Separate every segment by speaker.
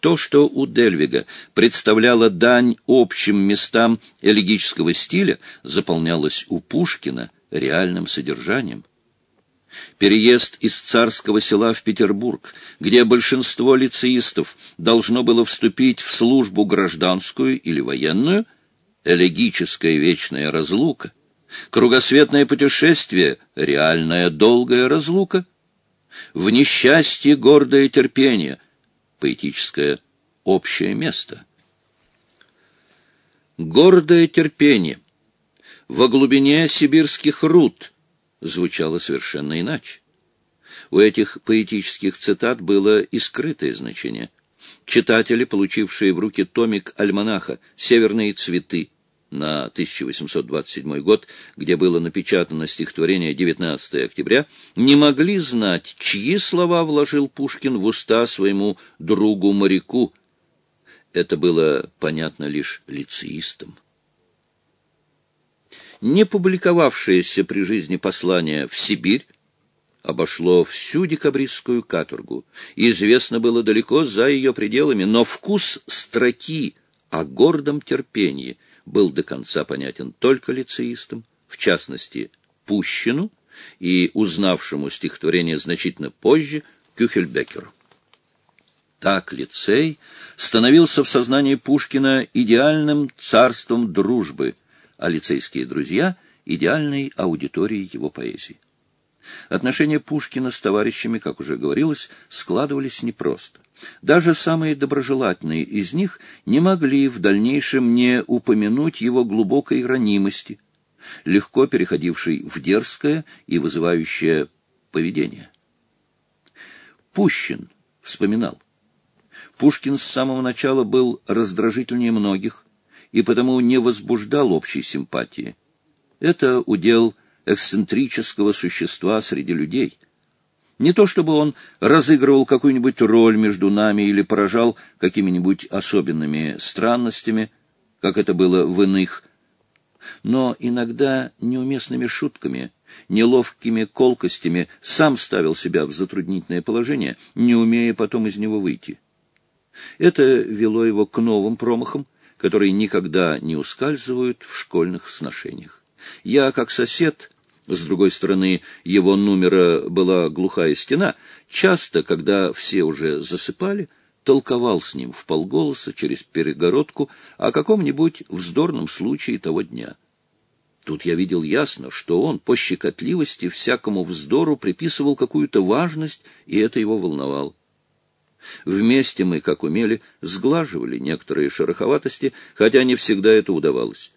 Speaker 1: То, что у Дельвига представляло дань общим местам элегического стиля, заполнялось у Пушкина реальным содержанием. Переезд из царского села в Петербург, где большинство лицеистов должно было вступить в службу гражданскую или военную, элегическая вечная разлука, кругосветное путешествие, реальная долгая разлука, в несчастье гордое терпение, поэтическое общее место. Гордое терпение во глубине сибирских руд звучало совершенно иначе. У этих поэтических цитат было и скрытое значение. Читатели, получившие в руки томик альманаха «Северные цветы», на 1827 год, где было напечатано стихотворение 19 октября, не могли знать, чьи слова вложил Пушкин в уста своему другу-моряку. Это было понятно лишь лицеистам. Не публиковавшееся при жизни послание в Сибирь обошло всю декабристскую каторгу, известно было далеко за ее пределами, но вкус строки о гордом терпении — был до конца понятен только лицеистам, в частности, Пущину и узнавшему стихотворение значительно позже Кюхельбекеру. Так лицей становился в сознании Пушкина идеальным царством дружбы, а лицейские друзья — идеальной аудиторией его поэзии. Отношения Пушкина с товарищами, как уже говорилось, складывались непросто. Даже самые доброжелательные из них не могли в дальнейшем не упомянуть его глубокой ранимости, легко переходившей в дерзкое и вызывающее поведение. Пущин вспоминал. Пушкин с самого начала был раздражительнее многих и потому не возбуждал общей симпатии. Это удел эксцентрического существа среди людей — не то чтобы он разыгрывал какую-нибудь роль между нами или поражал какими-нибудь особенными странностями, как это было в иных, но иногда неуместными шутками, неловкими колкостями сам ставил себя в затруднительное положение, не умея потом из него выйти. Это вело его к новым промахам, которые никогда не ускальзывают в школьных сношениях. Я, как сосед, с другой стороны его номера была глухая стена, часто, когда все уже засыпали, толковал с ним в полголоса через перегородку о каком-нибудь вздорном случае того дня. Тут я видел ясно, что он по щекотливости всякому вздору приписывал какую-то важность, и это его волновало. Вместе мы, как умели, сглаживали некоторые шероховатости, хотя не всегда это удавалось.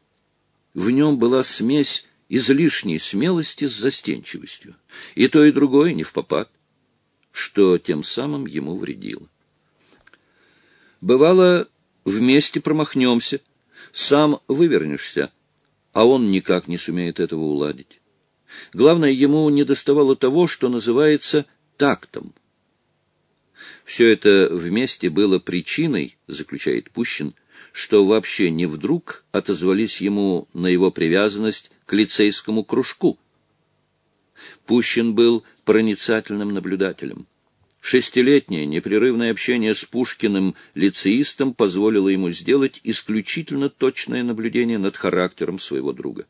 Speaker 1: В нем была смесь излишней смелости с застенчивостью, и то, и другое не в попад, что тем самым ему вредило. Бывало, вместе промахнемся, сам вывернешься, а он никак не сумеет этого уладить. Главное, ему не доставало того, что называется тактом. Все это вместе было причиной, заключает Пущин, что вообще не вдруг отозвались ему на его привязанность к лицейскому кружку. Пущин был проницательным наблюдателем. Шестилетнее непрерывное общение с Пушкиным лицеистом позволило ему сделать исключительно точное наблюдение над характером своего друга.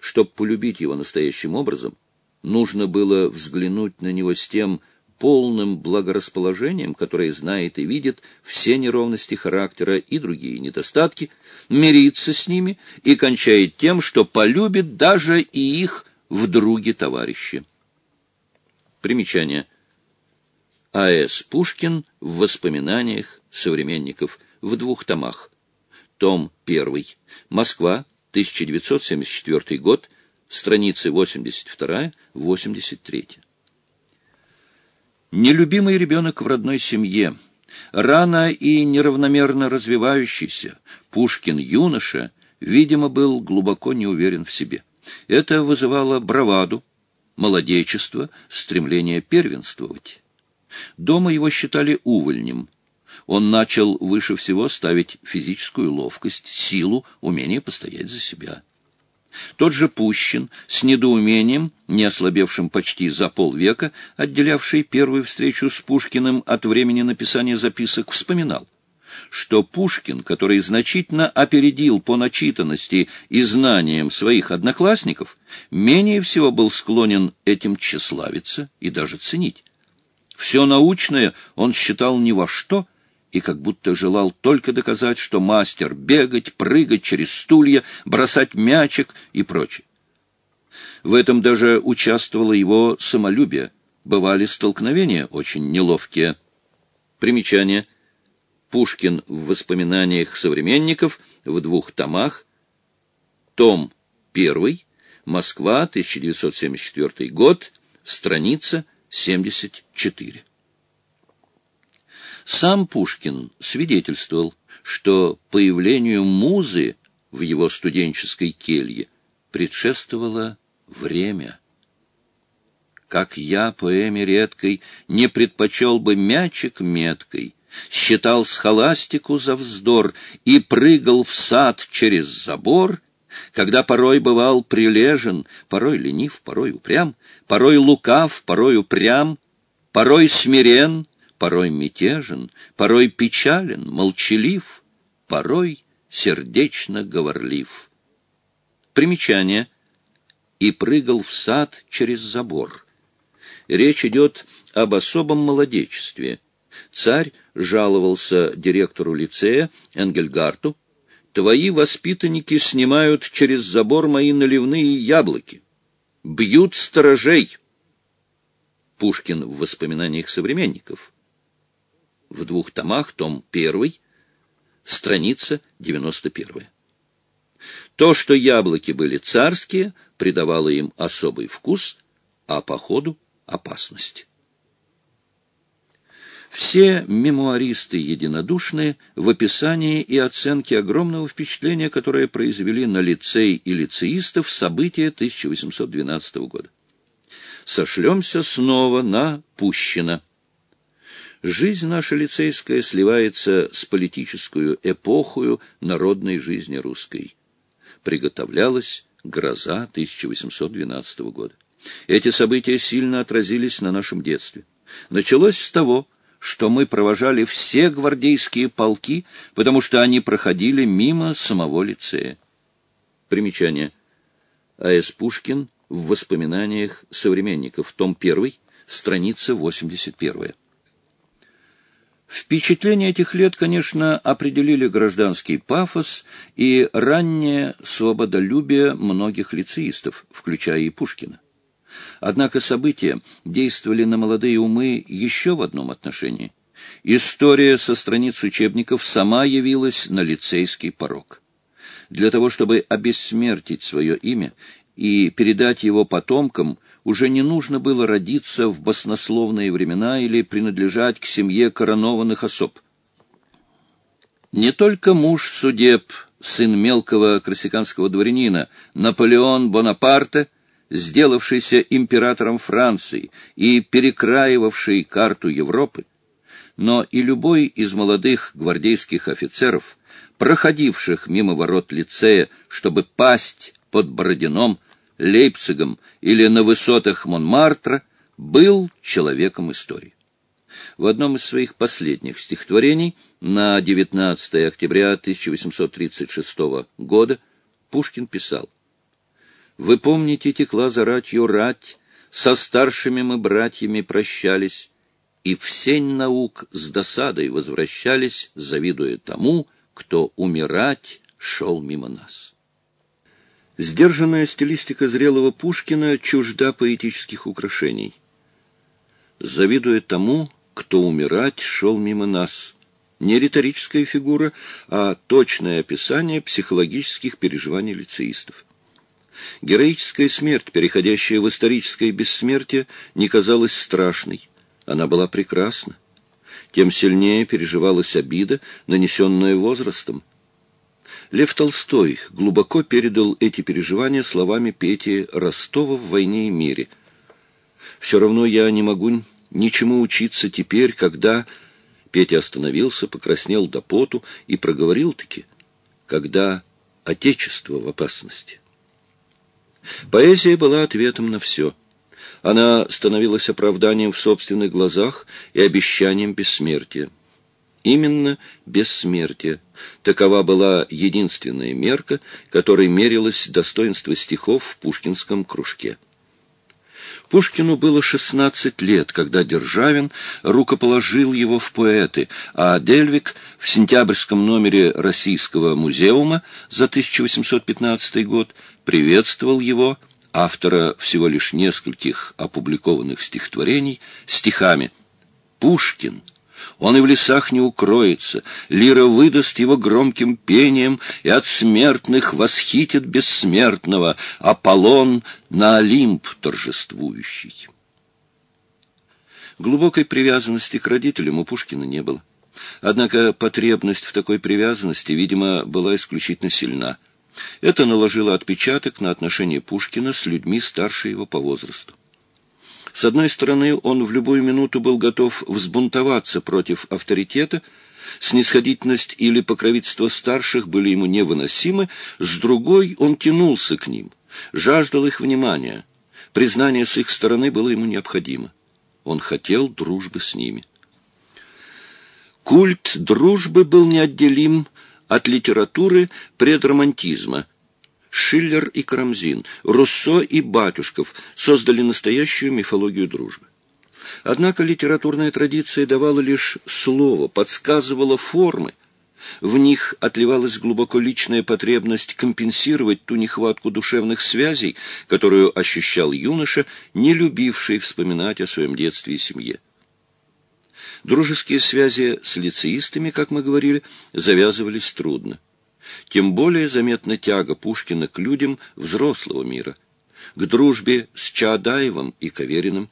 Speaker 1: Чтобы полюбить его настоящим образом, нужно было взглянуть на него с тем полным благорасположением, которое знает и видит все неровности характера и другие недостатки, мирится с ними и кончает тем, что полюбит даже и их в друге товарищи. Примечание. А.С. Пушкин в воспоминаниях современников в двух томах. Том 1. Москва, 1974 год, страницы 82-83. Нелюбимый ребенок в родной семье, рано и неравномерно развивающийся, Пушкин-юноша, видимо, был глубоко не уверен в себе. Это вызывало браваду, молодечество, стремление первенствовать. Дома его считали увольнем. Он начал выше всего ставить физическую ловкость, силу, умение постоять за себя. Тот же Пущин с недоумением, не ослабевшим почти за полвека, отделявший первую встречу с Пушкиным от времени написания записок, вспоминал, что Пушкин, который значительно опередил по начитанности и знаниям своих одноклассников, менее всего был склонен этим тщеславиться и даже ценить. Все научное он считал ни во что и как будто желал только доказать, что мастер бегать, прыгать через стулья, бросать мячик и прочее. В этом даже участвовало его самолюбие. Бывали столкновения очень неловкие. Примечание. Пушкин в воспоминаниях современников в двух томах. Том 1. Москва, 1974 год. Страница 74. Сам Пушкин свидетельствовал, что появлению музы в его студенческой келье предшествовало время. Как я, поэме редкой, не предпочел бы мячик меткой, считал схоластику за вздор и прыгал в сад через забор, когда порой бывал прилежен, порой ленив, порой упрям, порой лукав, порой упрям, порой смирен, порой мятежен, порой печален, молчалив, порой сердечно говорлив. Примечание. И прыгал в сад через забор. Речь идет об особом молодечестве. Царь жаловался директору лицея Энгельгарту, «Твои воспитанники снимают через забор мои наливные яблоки, бьют сторожей». Пушкин в воспоминаниях современников в двух томах, том 1, страница 91. То, что яблоки были царские, придавало им особый вкус, а по ходу — опасность. Все мемуаристы единодушны в описании и оценке огромного впечатления, которое произвели на лицей и лицеистов события 1812 года. Сошлемся снова на Пущина. Жизнь наша лицейская сливается с политическую эпохою народной жизни русской. Приготовлялась гроза 1812 года. Эти события сильно отразились на нашем детстве. Началось с того, что мы провожали все гвардейские полки, потому что они проходили мимо самого лицея. Примечание. А.С. Пушкин в воспоминаниях современников, том 1, страница 81. Впечатления этих лет, конечно, определили гражданский пафос и раннее свободолюбие многих лицеистов, включая и Пушкина. Однако события действовали на молодые умы еще в одном отношении. История со страниц учебников сама явилась на лицейский порог. Для того, чтобы обессмертить свое имя и передать его потомкам, уже не нужно было родиться в баснословные времена или принадлежать к семье коронованных особ. Не только муж судеб, сын мелкого корсиканского дворянина, Наполеон Бонапарте, сделавшийся императором Франции и перекраивавший карту Европы, но и любой из молодых гвардейских офицеров, проходивших мимо ворот лицея, чтобы пасть под Бородином, Лейпцигом или на высотах Монмартра, был человеком истории. В одном из своих последних стихотворений на 19 октября 1836 года Пушкин писал «Вы помните, текла за ратью рать, со старшими мы братьями прощались, и в сень наук с досадой возвращались, завидуя тому, кто умирать шел мимо нас». Сдержанная стилистика зрелого Пушкина чужда поэтических украшений. Завидуя тому, кто умирать шел мимо нас. Не риторическая фигура, а точное описание психологических переживаний лицеистов. Героическая смерть, переходящая в историческое бессмертие, не казалась страшной. Она была прекрасна. Тем сильнее переживалась обида, нанесенная возрастом. Лев Толстой глубоко передал эти переживания словами Пети Ростова в «Войне и мире». «Все равно я не могу ничему учиться теперь, когда...» Петя остановился, покраснел до поту и проговорил-таки, когда Отечество в опасности. Поэзия была ответом на все. Она становилась оправданием в собственных глазах и обещанием бессмертия. Именно бессмертие. Такова была единственная мерка, которой мерилось достоинство стихов в пушкинском кружке. Пушкину было 16 лет, когда Державин рукоположил его в поэты, а Дельвик в сентябрьском номере Российского музеума за 1815 год приветствовал его, автора всего лишь нескольких опубликованных стихотворений, стихами «Пушкин — он и в лесах не укроется, лира выдаст его громким пением, и от смертных восхитит бессмертного, Аполлон на Олимп торжествующий. Глубокой привязанности к родителям у Пушкина не было. Однако потребность в такой привязанности, видимо, была исключительно сильна. Это наложило отпечаток на отношения Пушкина с людьми старше его по возрасту. С одной стороны, он в любую минуту был готов взбунтоваться против авторитета, снисходительность или покровительство старших были ему невыносимы, с другой он тянулся к ним, жаждал их внимания. Признание с их стороны было ему необходимо. Он хотел дружбы с ними. Культ дружбы был неотделим от литературы предромантизма – Шиллер и Карамзин, Руссо и Батюшков создали настоящую мифологию дружбы. Однако литературная традиция давала лишь слово, подсказывала формы. В них отливалась глубоко личная потребность компенсировать ту нехватку душевных связей, которую ощущал юноша, не любивший вспоминать о своем детстве и семье. Дружеские связи с лицеистами, как мы говорили, завязывались трудно. Тем более заметна тяга Пушкина к людям взрослого мира, к дружбе с Чаадаевым и Кавериным,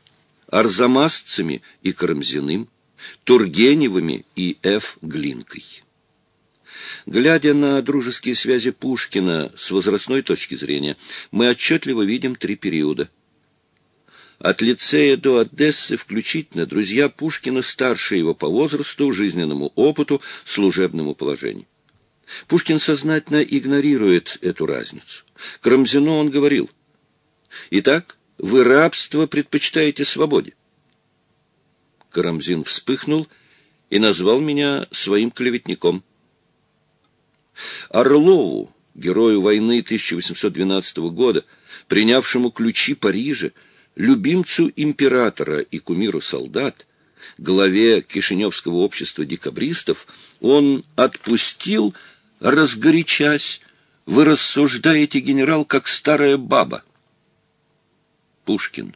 Speaker 1: Арзамасцами и Карамзиным, Тургеневыми и Ф. Глинкой. Глядя на дружеские связи Пушкина с возрастной точки зрения, мы отчетливо видим три периода. От лицея до Одессы включительно друзья Пушкина старше его по возрасту, жизненному опыту, служебному положению. Пушкин сознательно игнорирует эту разницу. Крамзино он говорил, «Итак, вы рабство предпочитаете свободе». Карамзин вспыхнул и назвал меня своим клеветником. Орлову, герою войны 1812 года, принявшему ключи Парижа, любимцу императора и кумиру солдат, главе Кишиневского общества декабристов, он отпустил разгорячась, вы рассуждаете, генерал, как старая баба. Пушкин,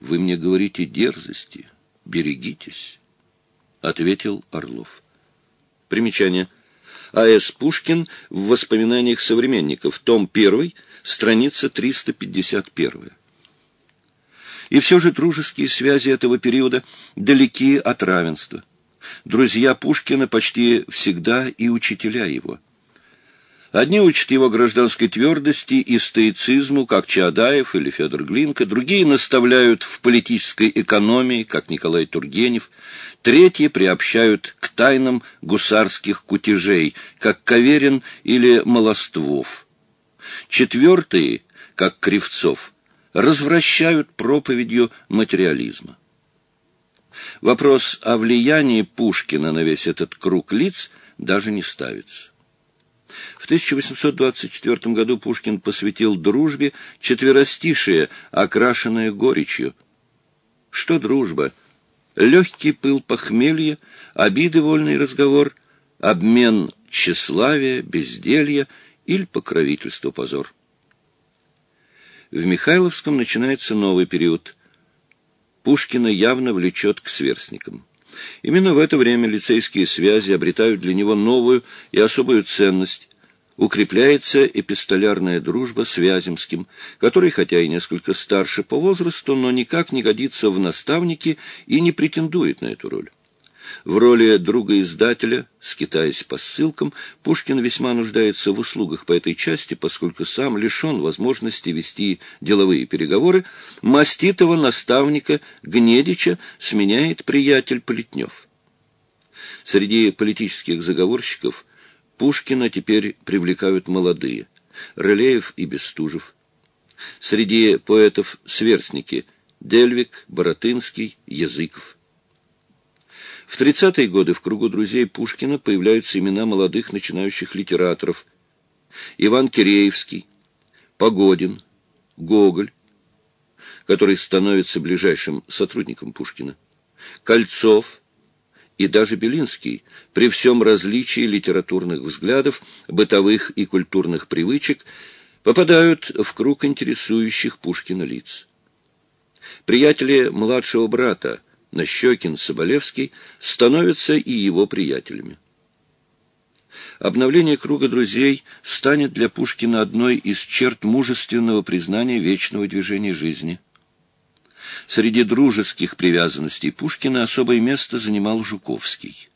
Speaker 1: вы мне говорите дерзости, берегитесь, — ответил Орлов. Примечание. А.С. Пушкин в воспоминаниях современников, том 1, страница 351. И все же дружеские связи этого периода далеки от равенства. Друзья Пушкина почти всегда и учителя его. Одни учат его гражданской твердости и стоицизму, как Чаадаев или Федор Глинка, другие наставляют в политической экономии, как Николай Тургенев, третьи приобщают к тайнам гусарских кутежей, как Каверин или Молоствов. Четвертые, как Кривцов, развращают проповедью материализма. Вопрос о влиянии Пушкина на весь этот круг лиц даже не ставится. В 1824 году Пушкин посвятил дружбе четверостишие, окрашенное горечью. Что дружба? Легкий пыл похмелья, обиды вольный разговор, обмен тщеславия, безделья или покровительство позор. В Михайловском начинается новый период – Пушкина явно влечет к сверстникам. Именно в это время лицейские связи обретают для него новую и особую ценность. Укрепляется эпистолярная дружба с Вяземским, который, хотя и несколько старше по возрасту, но никак не годится в наставники и не претендует на эту роль. В роли друга-издателя, скитаясь по ссылкам, Пушкин весьма нуждается в услугах по этой части, поскольку сам лишен возможности вести деловые переговоры, маститого наставника Гнедича сменяет приятель Плетнев. Среди политических заговорщиков Пушкина теперь привлекают молодые – Рылеев и Бестужев. Среди поэтов сверстники Дельвик, Боротынский, Языков. В 30-е годы в кругу друзей Пушкина появляются имена молодых начинающих литераторов. Иван Киреевский, Погодин, Гоголь, который становится ближайшим сотрудником Пушкина, Кольцов и даже Белинский, при всем различии литературных взглядов, бытовых и культурных привычек, попадают в круг интересующих Пушкина лиц. Приятели младшего брата Нащекин, Соболевский становятся и его приятелями. Обновление круга друзей станет для Пушкина одной из черт мужественного признания вечного движения жизни. Среди дружеских привязанностей Пушкина особое место занимал Жуковский.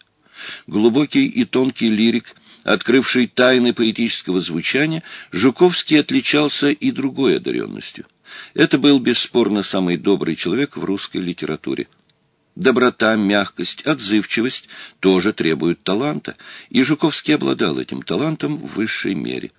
Speaker 1: Глубокий и тонкий лирик, открывший тайны поэтического звучания, Жуковский отличался и другой одаренностью. Это был бесспорно самый добрый человек в русской литературе. Доброта, мягкость, отзывчивость тоже требуют таланта, и Жуковский обладал этим талантом в высшей мере.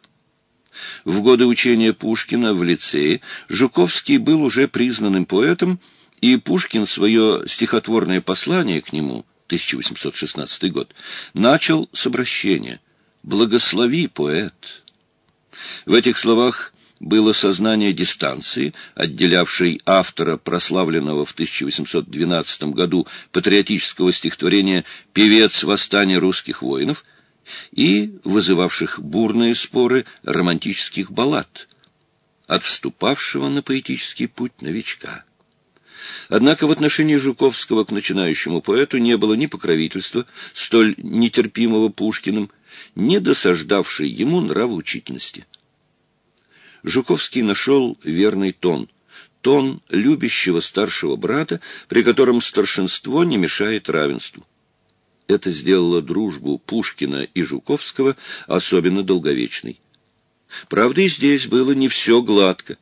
Speaker 1: В годы учения Пушкина в лицее Жуковский был уже признанным поэтом, и Пушкин свое стихотворное послание к нему, 1816 год, начал с обращения «Благослови, поэт». В этих словах было сознание дистанции, отделявшей автора прославленного в 1812 году патриотического стихотворения «Певец восстания русских воинов» и вызывавших бурные споры романтических баллад от вступавшего на поэтический путь новичка. Однако в отношении Жуковского к начинающему поэту не было ни покровительства, столь нетерпимого Пушкиным, ни досаждавшей ему нравоучительности. Жуковский нашел верный тон, тон любящего старшего брата, при котором старшинство не мешает равенству. Это сделало дружбу Пушкина и Жуковского особенно долговечной. Правда, и здесь было не все гладко.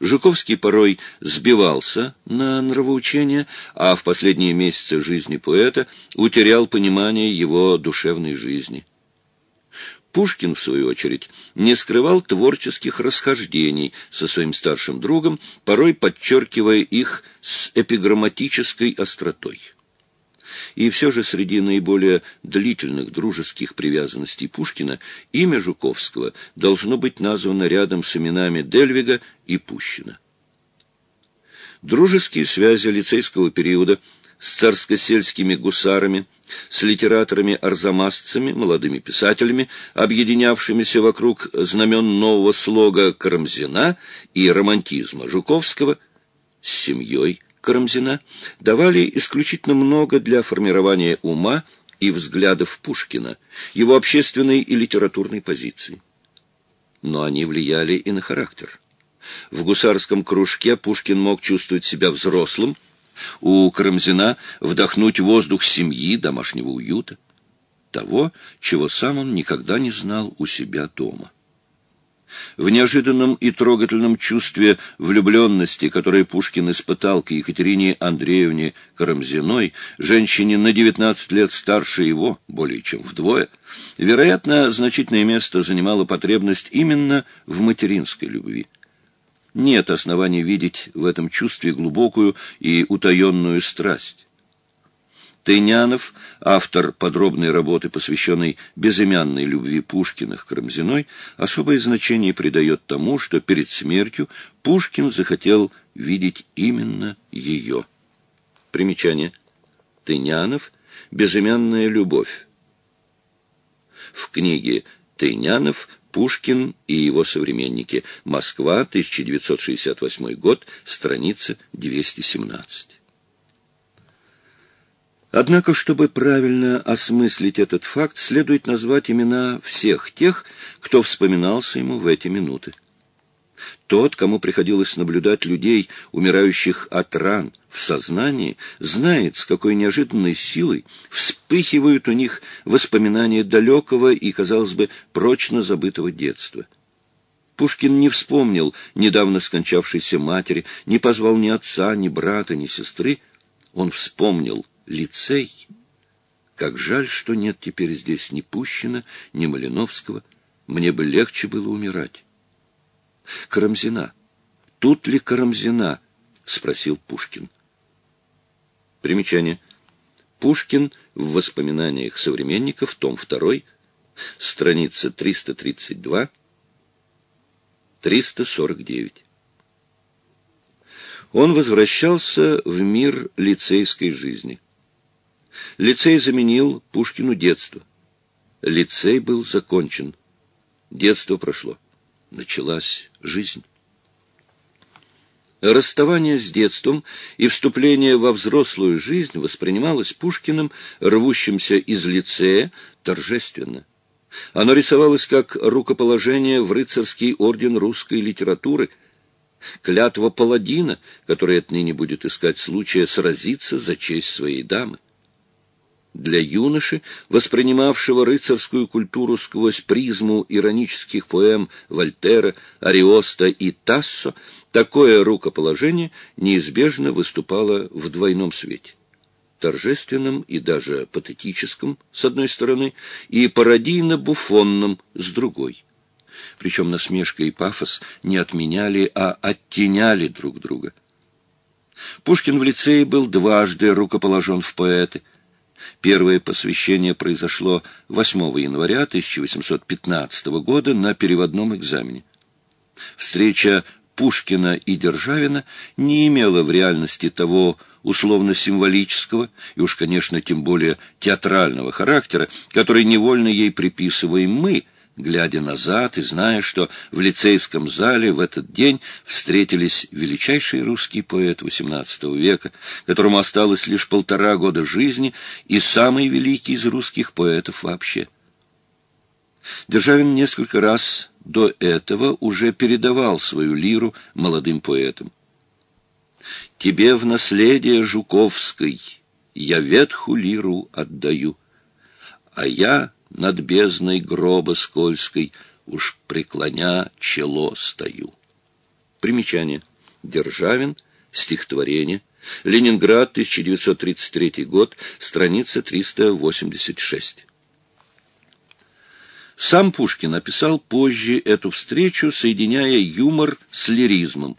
Speaker 1: Жуковский порой сбивался на нравоучение, а в последние месяцы жизни поэта утерял понимание его душевной жизни – Пушкин, в свою очередь, не скрывал творческих расхождений со своим старшим другом, порой подчеркивая их с эпиграмматической остротой. И все же среди наиболее длительных дружеских привязанностей Пушкина имя Жуковского должно быть названо рядом с именами Дельвига и Пущина. Дружеские связи лицейского периода с царско-сельскими гусарами – с литераторами-арзамасцами, молодыми писателями, объединявшимися вокруг знамен нового слога Карамзина и романтизма Жуковского, с семьей Карамзина, давали исключительно много для формирования ума и взглядов Пушкина, его общественной и литературной позиции. Но они влияли и на характер. В гусарском кружке Пушкин мог чувствовать себя взрослым, у Карамзина вдохнуть воздух семьи, домашнего уюта, того, чего сам он никогда не знал у себя дома. В неожиданном и трогательном чувстве влюбленности, которое Пушкин испытал к Екатерине Андреевне Карамзиной, женщине на 19 лет старше его, более чем вдвое, вероятно, значительное место занимала потребность именно в материнской любви. Нет оснований видеть в этом чувстве глубокую и утаенную страсть. Тынянов, автор подробной работы, посвященной безымянной любви Пушкина к Карамзиной, особое значение придает тому, что перед смертью Пушкин захотел видеть именно ее. Примечание. Тынянов «Безымянная любовь». В книге Тынянов Пушкин и его современники. Москва, 1968 год, страница 217. Однако, чтобы правильно осмыслить этот факт, следует назвать имена всех тех, кто вспоминался ему в эти минуты. Тот, кому приходилось наблюдать людей, умирающих от ран в сознании, знает, с какой неожиданной силой вспыхивают у них воспоминания далекого и, казалось бы, прочно забытого детства. Пушкин не вспомнил недавно скончавшейся матери, не позвал ни отца, ни брата, ни сестры. Он вспомнил лицей. Как жаль, что нет теперь здесь ни Пущина, ни Малиновского. Мне бы легче было умирать. Карамзина, тут ли Карамзина? — спросил Пушкин. Примечание. Пушкин в воспоминаниях современников, том 2, страница 332, 349. Он возвращался в мир лицейской жизни. Лицей заменил Пушкину детство. Лицей был закончен. Детство прошло. Началась жизнь. Расставание с детством и вступление во взрослую жизнь воспринималось Пушкиным, рвущимся из лицея, торжественно. Оно рисовалось как рукоположение в рыцарский орден русской литературы, клятва паладина, который отныне будет искать случая сразиться за честь своей дамы. Для юноши, воспринимавшего рыцарскую культуру сквозь призму иронических поэм Вольтера, Ариоста и Тассо, такое рукоположение неизбежно выступало в двойном свете торжественном и даже патетическом, с одной стороны, и пародийно-буфонном, с другой. Причем насмешка и пафос не отменяли, а оттеняли друг друга. Пушкин в лицее был дважды рукоположен в поэты – Первое посвящение произошло 8 января 1815 года на переводном экзамене. Встреча Пушкина и Державина не имела в реальности того условно-символического и уж, конечно, тем более театрального характера, который невольно ей приписываем мы – глядя назад и зная, что в лицейском зале в этот день встретились величайший русский поэт XVIII века, которому осталось лишь полтора года жизни, и самый великий из русских поэтов вообще. Державин несколько раз до этого уже передавал свою лиру молодым поэтам. «Тебе в наследие Жуковской я ветху лиру отдаю, а я над бездной гроба скользкой, уж преклоня чело стою. Примечание. Державин. Стихотворение. Ленинград, 1933 год, страница 386. Сам Пушкин описал позже эту встречу, соединяя юмор с лиризмом.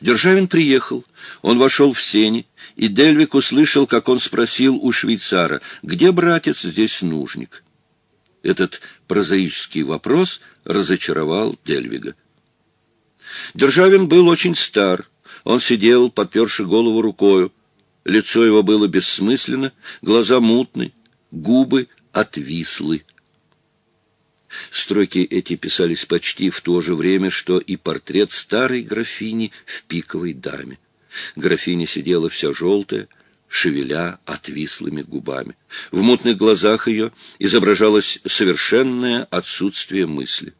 Speaker 1: Державин приехал. Он вошел в сени, и Дельвик услышал, как он спросил у швейцара, где, братец, здесь нужник. Этот прозаический вопрос разочаровал Дельвига. Державин был очень стар. Он сидел, подперши голову рукою. Лицо его было бессмысленно, глаза мутны, губы отвислы. Строки эти писались почти в то же время, что и портрет старой графини в пиковой даме. Графиня сидела вся желтая, шевеля отвислыми губами. В мутных глазах ее изображалось совершенное отсутствие мысли.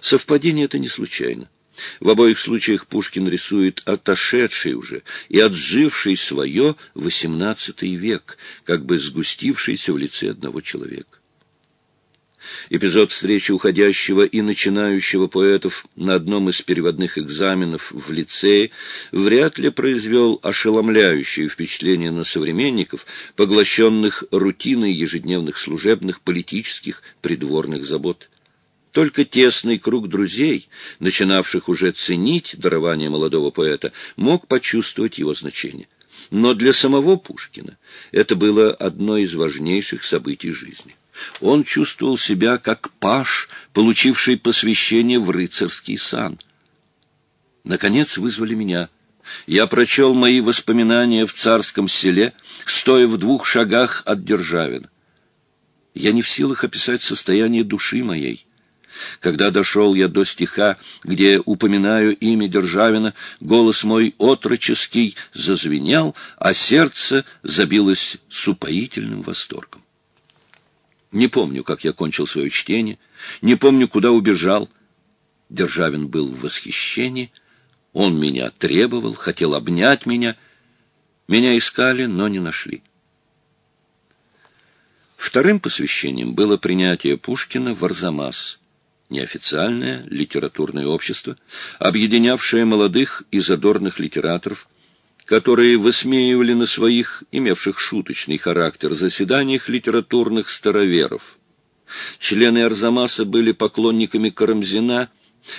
Speaker 1: Совпадение это не случайно. В обоих случаях Пушкин рисует отошедший уже и отживший свое XVIII век, как бы сгустившийся в лице одного человека. Эпизод встречи уходящего и начинающего поэтов на одном из переводных экзаменов в лицее вряд ли произвел ошеломляющее впечатление на современников, поглощенных рутиной ежедневных служебных, политических, придворных забот. Только тесный круг друзей, начинавших уже ценить дарование молодого поэта, мог почувствовать его значение. Но для самого Пушкина это было одно из важнейших событий жизни. Он чувствовал себя как паш, получивший посвящение в рыцарский сан. Наконец вызвали меня. Я прочел мои воспоминания в царском селе, стоя в двух шагах от Державина. Я не в силах описать состояние души моей. Когда дошел я до стиха, где упоминаю имя Державина, голос мой отроческий зазвенел, а сердце забилось с упоительным восторгом. Не помню, как я кончил свое чтение, не помню, куда убежал. Державин был в восхищении. Он меня требовал, хотел обнять меня. Меня искали, но не нашли. Вторым посвящением было принятие Пушкина в Арзамас, неофициальное литературное общество, объединявшее молодых и задорных литераторов, которые высмеивали на своих, имевших шуточный характер, заседаниях литературных староверов. Члены Арзамаса были поклонниками Карамзина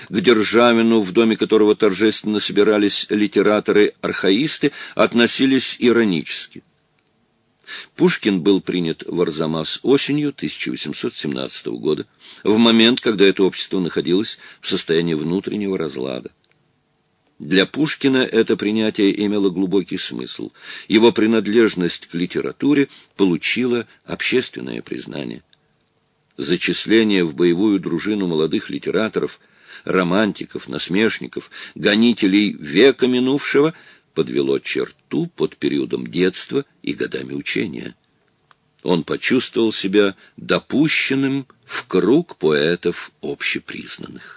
Speaker 1: К Державину, в доме которого торжественно собирались литераторы-архаисты, относились иронически. Пушкин был принят в Арзамас осенью 1817 года, в момент, когда это общество находилось в состоянии внутреннего разлада. Для Пушкина это принятие имело глубокий смысл. Его принадлежность к литературе получила общественное признание. Зачисление в боевую дружину молодых литераторов, романтиков, насмешников, гонителей века минувшего – подвело черту под периодом детства и годами учения. Он почувствовал себя допущенным в круг поэтов общепризнанных.